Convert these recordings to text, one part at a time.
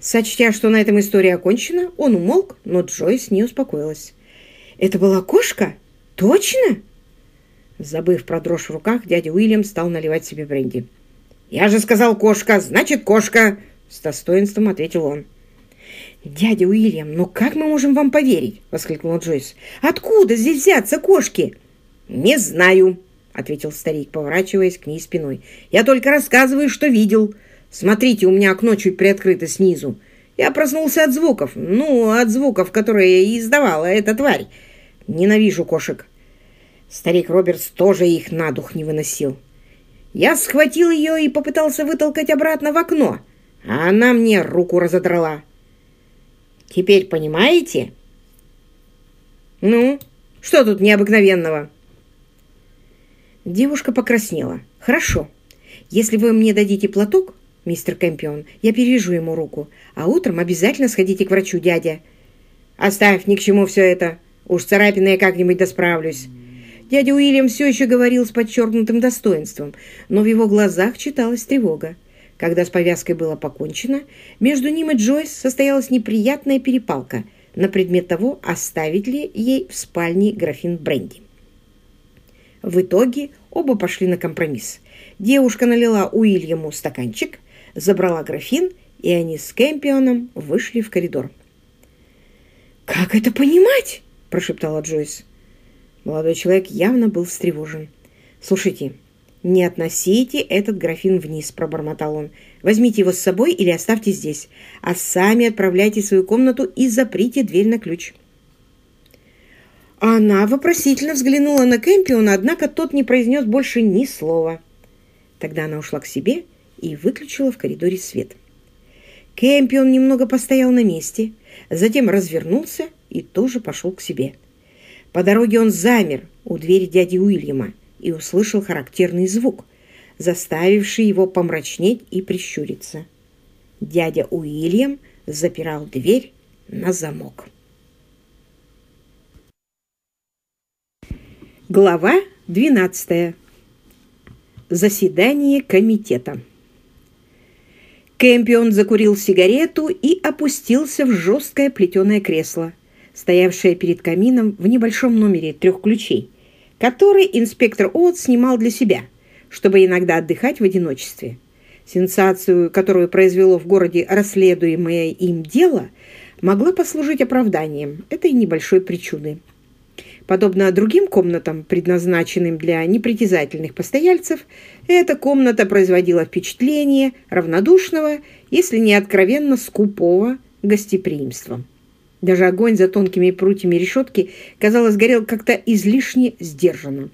Сочтя, что на этом история окончена, он умолк, но Джойс не успокоилась. «Это была кошка? Точно?» Забыв про дрожь в руках, дядя Уильям стал наливать себе бренди. «Я же сказал кошка, значит кошка!» С достоинством ответил он. «Дядя Уильям, ну как мы можем вам поверить?» — воскликнула Джойс. «Откуда здесь взяться кошки?» «Не знаю», — ответил старик, поворачиваясь к ней спиной. «Я только рассказываю, что видел. Смотрите, у меня окно чуть приоткрыто снизу. Я проснулся от звуков. Ну, от звуков, которые издавала эта тварь. Ненавижу кошек». Старик Робертс тоже их на дух не выносил. Я схватил ее и попытался вытолкать обратно в окно, а она мне руку разодрала. Теперь понимаете? Ну, что тут необыкновенного? Девушка покраснела. Хорошо. Если вы мне дадите платок, мистер Кэмпион, я перевяжу ему руку, а утром обязательно сходите к врачу, дядя. Оставь ни к чему все это. Уж царапины я как-нибудь досправлюсь. Дядя Уильям все еще говорил с подчеркнутым достоинством, но в его глазах читалась тревога. Когда с повязкой было покончено, между ним и Джойс состоялась неприятная перепалка на предмет того, оставить ли ей в спальне графин бренди. В итоге оба пошли на компромисс. Девушка налила Уильяму стаканчик, забрала графин, и они с Кэмпионом вышли в коридор. «Как это понимать?» – прошептала Джойс. Молодой человек явно был встревожен. «Слушайте, «Не относите этот графин вниз», – пробормотал он. «Возьмите его с собой или оставьте здесь, а сами отправляйте в свою комнату и заприте дверь на ключ». Она вопросительно взглянула на Кэмпиона, однако тот не произнес больше ни слова. Тогда она ушла к себе и выключила в коридоре свет. Кэмпион немного постоял на месте, затем развернулся и тоже пошел к себе. По дороге он замер у двери дяди Уильяма, и услышал характерный звук, заставивший его помрачнеть и прищуриться. Дядя Уильям запирал дверь на замок. Глава 12. Заседание комитета. Кэмпион закурил сигарету и опустился в жесткое плетеное кресло, стоявшее перед камином в небольшом номере трех ключей – который инспектор Оут снимал для себя, чтобы иногда отдыхать в одиночестве. Сенсацию, которую произвело в городе расследуемое им дело, могла послужить оправданием этой небольшой причуды. Подобно другим комнатам, предназначенным для непритязательных постояльцев, эта комната производила впечатление равнодушного, если не откровенно скупого гостеприимства. Даже огонь за тонкими прутьями решетки, казалось, горел как-то излишне сдержанно.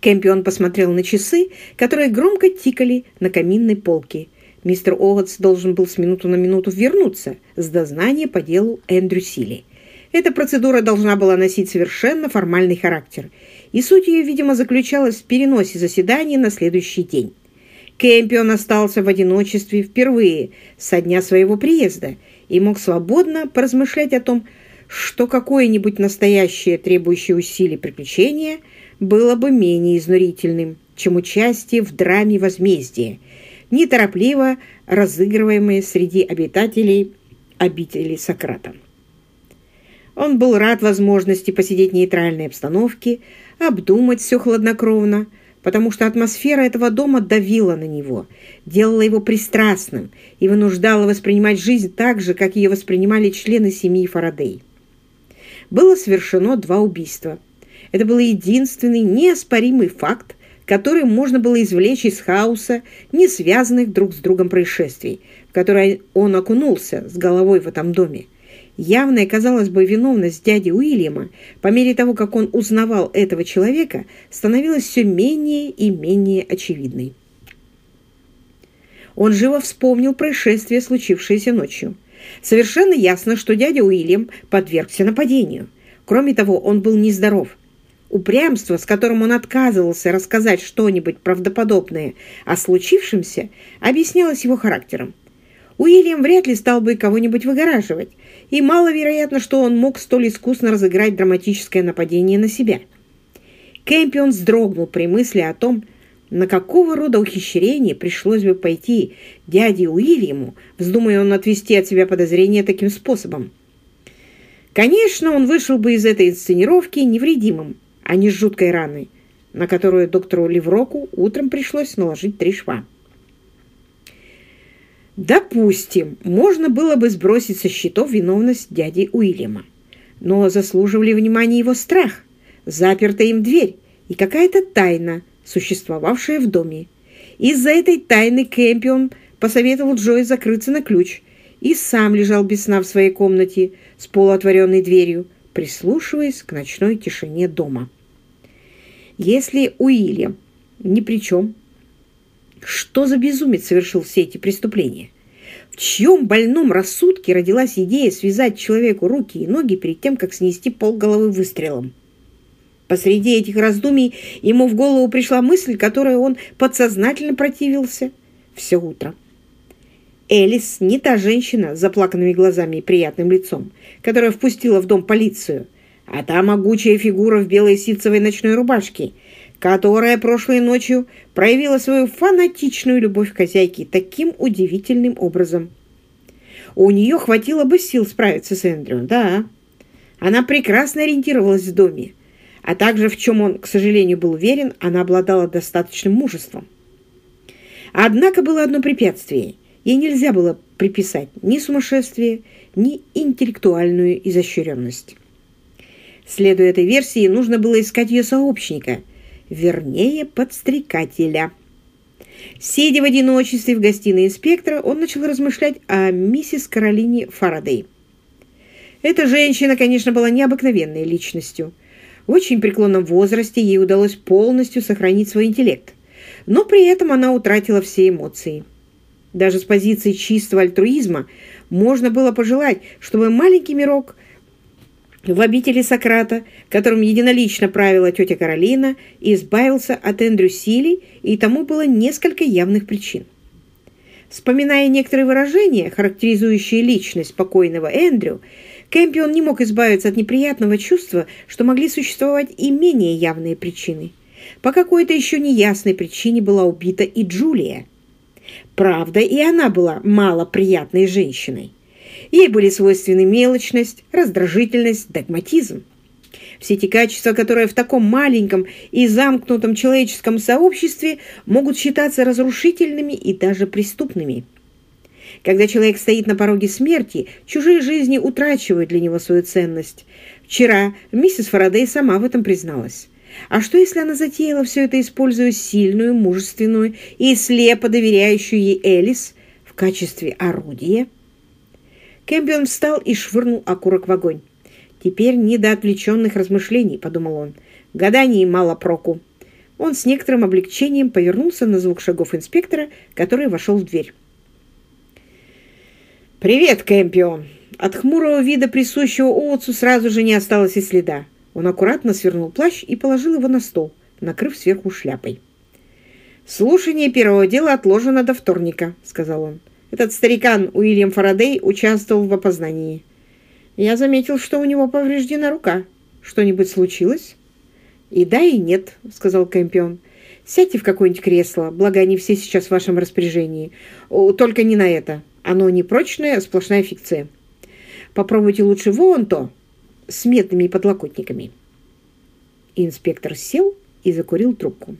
Кэмпион посмотрел на часы, которые громко тикали на каминной полке. Мистер Оуэтс должен был с минуту на минуту вернуться с дознания по делу Эндрю Силли. Эта процедура должна была носить совершенно формальный характер, и суть ее, видимо, заключалась в переносе заседания на следующий день. Кэмпион остался в одиночестве впервые со дня своего приезда – и мог свободно поразмышлять о том, что какое-нибудь настоящее требующее усилий приключение было бы менее изнурительным, чем участие в драме возмездия, неторопливо разыгрываемое среди обитателей обители Сократа. Он был рад возможности посидеть в нейтральной обстановке, обдумать все хладнокровно, потому что атмосфера этого дома давила на него, делала его пристрастным и вынуждала воспринимать жизнь так же, как ее воспринимали члены семьи Фарадей. Было совершено два убийства. Это был единственный неоспоримый факт, который можно было извлечь из хаоса не связанных друг с другом происшествий, в которые он окунулся с головой в этом доме. Явная, казалось бы, виновность дяди Уильяма, по мере того, как он узнавал этого человека, становилась все менее и менее очевидной. Он живо вспомнил происшествие, случившееся ночью. Совершенно ясно, что дядя Уильям подвергся нападению. Кроме того, он был нездоров. Упрямство, с которым он отказывался рассказать что-нибудь правдоподобное о случившемся, объяснялось его характером. Уильям вряд ли стал бы кого-нибудь выгораживать, и маловероятно, что он мог столь искусно разыграть драматическое нападение на себя. Кэмпион вздрогнул при мысли о том, на какого рода ухищрение пришлось бы пойти дяде Уильяму, вздумая он отвести от себя подозрения таким способом. Конечно, он вышел бы из этой инсценировки невредимым, а не с жуткой раной, на которую доктору Левроку утром пришлось наложить три шва. Допустим, можно было бы сбросить со счетов виновность дяди Уильяма. Но заслуживали внимания его страх, запертая им дверь и какая-то тайна, существовавшая в доме. Из-за этой тайны Кэмпион посоветовал Джой закрыться на ключ и сам лежал без сна в своей комнате с полуотворенной дверью, прислушиваясь к ночной тишине дома. Если Уильям ни при чем, что за безумец совершил все эти преступления? В чьем больном рассудке родилась идея связать человеку руки и ноги перед тем, как снести полголовы выстрелом? Посреди этих раздумий ему в голову пришла мысль, которой он подсознательно противился все утро. Элис не та женщина с заплаканными глазами и приятным лицом, которая впустила в дом полицию, а та могучая фигура в белой ситцевой ночной рубашке, которая прошлой ночью проявила свою фанатичную любовь к хозяйке таким удивительным образом. У нее хватило бы сил справиться с Эндрю, да. Она прекрасно ориентировалась в доме, а также, в чем он, к сожалению, был уверен, она обладала достаточным мужеством. Однако было одно препятствие. Ей нельзя было приписать ни сумасшествие, ни интеллектуальную изощренность. Следуя этой версии, нужно было искать ее сообщника, вернее, подстрекателя. Сидя в одиночестве в гостиной инспектора, он начал размышлять о миссис Каролине Фарадей. Эта женщина, конечно, была необыкновенной личностью. В очень преклонном возрасте ей удалось полностью сохранить свой интеллект, но при этом она утратила все эмоции. Даже с позиции чистого альтруизма можно было пожелать, чтобы маленький мирок в обители Сократа, которым единолично правила тетя Каролина, избавился от Эндрю Сили, и тому было несколько явных причин. Вспоминая некоторые выражения, характеризующие личность покойного Эндрю, Кэмпион не мог избавиться от неприятного чувства, что могли существовать и менее явные причины. По какой-то еще неясной причине была убита и Джулия. Правда, и она была малоприятной женщиной. Ей были свойственны мелочность, раздражительность, догматизм. Все эти качества, которые в таком маленьком и замкнутом человеческом сообществе могут считаться разрушительными и даже преступными. Когда человек стоит на пороге смерти, чужие жизни утрачивают для него свою ценность. Вчера миссис Фарадей сама в этом призналась. А что, если она затеяла все это, используя сильную, мужественную и слепо доверяющую ей Элис в качестве орудия? Кэмпион встал и швырнул окурок в огонь. «Теперь не до отвлеченных размышлений», — подумал он. «Гаданий мало проку». Он с некоторым облегчением повернулся на звук шагов инспектора, который вошел в дверь. «Привет, Кэмпион!» От хмурого вида, присущего Оуцу, сразу же не осталось и следа. Он аккуратно свернул плащ и положил его на стол, накрыв сверху шляпой. «Слушание первого дела отложено до вторника», — сказал он. Этот старикан Уильям Фарадей участвовал в опознании. Я заметил, что у него повреждена рука. Что-нибудь случилось? И да, и нет, сказал Кэмпион. Сядьте в какое-нибудь кресло, благо они все сейчас в вашем распоряжении. Только не на это. Оно не прочное, а сплошная фикция. Попробуйте лучше вон то, с медными подлокотниками. Инспектор сел и закурил трубку.